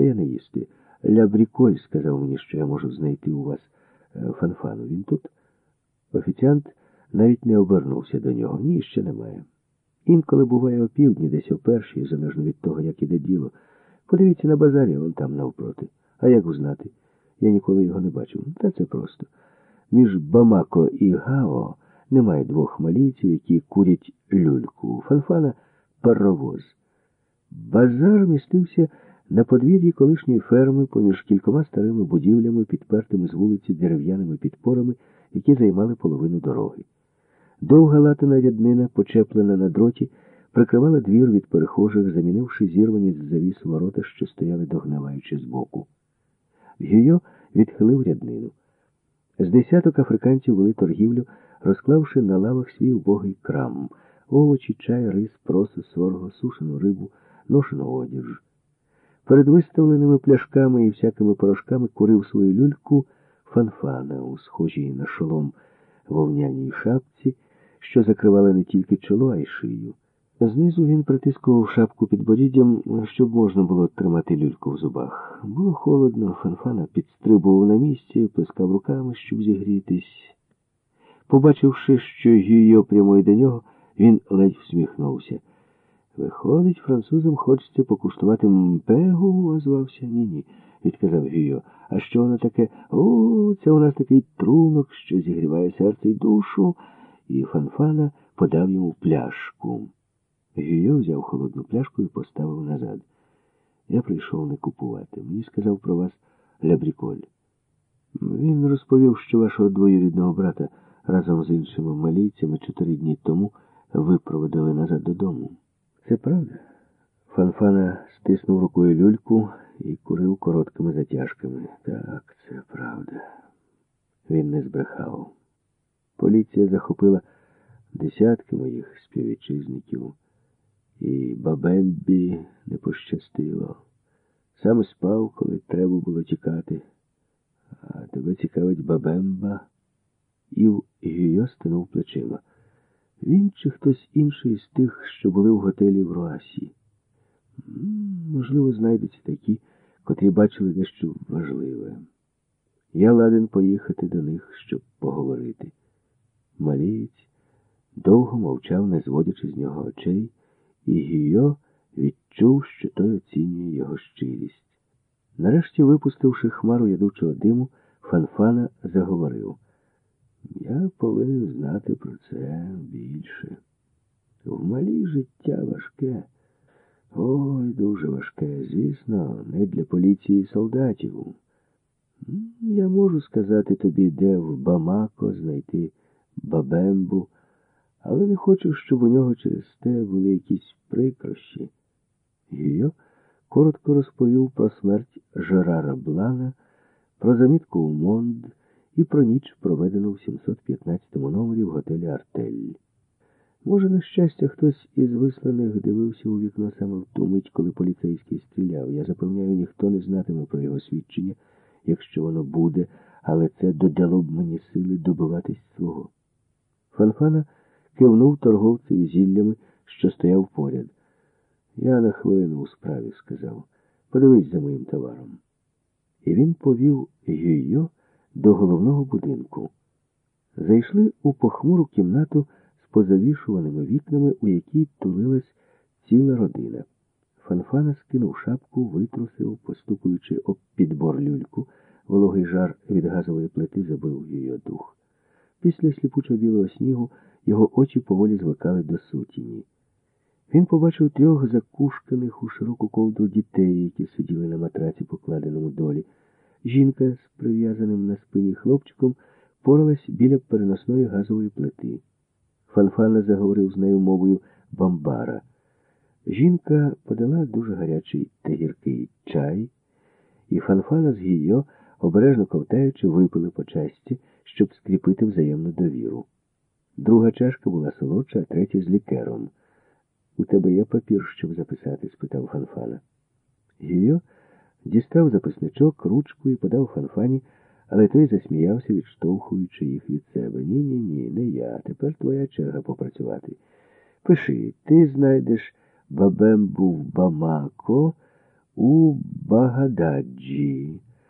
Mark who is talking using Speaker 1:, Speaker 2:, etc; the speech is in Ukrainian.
Speaker 1: Та я не їсти. Лябріколь сказав мені, що я можу знайти у вас е, фанфану. Він тут? Офіціант навіть не обернувся до нього. Ні, ще немає. Інколи буває опівдні, десь о першій, залежно від того, як іде діло. Подивіться на базарі, вон там навпроти. А як узнати? Я ніколи його не бачив. Та це просто. Між Бамако і Гао немає двох малійців, які курять люльку. Фанфана паровоз. Базар містився на подвір'ї колишньої ферми поміж кількома старими будівлями, підпертими з вулиці дерев'яними підпорами, які займали половину дороги. Довга латана ряднина, почеплена на дроті, прикривала двір від перехожих, замінивши зірвані з завіс ворота, що стояли догниваючи збоку. Гюйо відхилив ряднину. З десяток африканців вели торгівлю, розклавши на лавах свій убогий крам, овочі, чай, рис, просо, сорго, сушену рибу, ношену одіж. Перед виставленими пляшками і всякими порошками курив свою люльку фанфана у схожій на шолом вовняній шапці, що закривала не тільки чоло, а й шию. Знизу він притискував шапку під боріддям, щоб можна було тримати люльку в зубах. Було холодно, фанфана підстрибував на місці, плескав руками, щоб зігрітись. Побачивши, що Гюйо прямує до нього, він ледь всміхнувся. Виходить, французам хочеться покуштувати мпегу, озвався. Ні-ні, відказав Гюйо. А що воно таке? О, це у нас такий трунок, що зігріває серце й душу, і фанфана подав йому пляшку. Гюйо взяв холодну пляшку і поставив назад. Я прийшов не купувати. Мені сказав про вас Лябріколь. Він розповів, що вашого двоюрідного брата разом з іншими малійцями чотири дні тому випроводили назад додому. Це правда? Фанфана стиснув рукою люльку і курив короткими затяжками. Так, це правда. Він не збрехав. Поліція захопила десятки моїх співвітчизників. І бабембі не пощастило. Сам спав, коли треба було тікати. А тебе цікавить бабемба. Ів Гюйо стинув плечима. Він чи хтось інший з тих, що були в готелі в Руасі. Можливо, знайдуться такі, котрі бачили дещо важливе. Я ладен поїхати до них, щоб поговорити. Малієць довго мовчав, не зводячи з нього очей і Гійо відчув, що той оцінює його щирість. Нарешті, випустивши хмару ядучого диму, Фанфана заговорив. Я повинен знати про це більше. В малій життя важке. Ой, дуже важке, звісно, не для поліції і солдатів. Я можу сказати тобі, де в Бамако знайти бабембу але не хочу, щоб у нього через те були якісь прикрощі. Гіо коротко розповів про смерть Жерара Блана, про замітку у Монд і про ніч, проведену в 715 номері в готелі Артель. Може, на щастя, хтось із висланих дивився у вікно саме в ту мить, коли поліцейський стріляв. Я запевняю, ніхто не знатиме про його свідчення, якщо воно буде, але це додало б мені сили добиватись свого. Фанфана кивнув торговцеві зіллями, що стояв поряд. Я на хвилину у справі, сказав. Подивись за моїм товаром. І він повів Гюйо до головного будинку. Зайшли у похмуру кімнату з позавішуваними вікнами, у якій тулилась ціла родина. Фанфана скинув шапку, витрусив, постукуючи об підбор люльку, вологий жар від газової плити забив її дух. Після сліпучо білого снігу його очі поволі звикали до сутіні. Він побачив трьох закушканих у широку ковдру дітей, які сиділи на матраці, покладеному долі. Жінка з прив'язаним на спині хлопчиком поралась біля переносної газової плити. Фанфана заговорив з нею мовою бамбара. Жінка подала дуже гарячий та гіркий чай, і Фанфана з Гіо, обережно ковтаючи, випили по чашці, щоб скріпити взаємну довіру. Друга чашка була солодша, а третя з лікером. У тебе є папір, щоб записати? спитав Фанфана. Гіо дістав записничок, ручку і подав Фанфані, але той засміявся, відштовхуючи їх від себе. Ні-ні ні, не я. Тепер твоя черга попрацювати. Пиши, ти знайдеш бабембу в Бамако У Багададжі.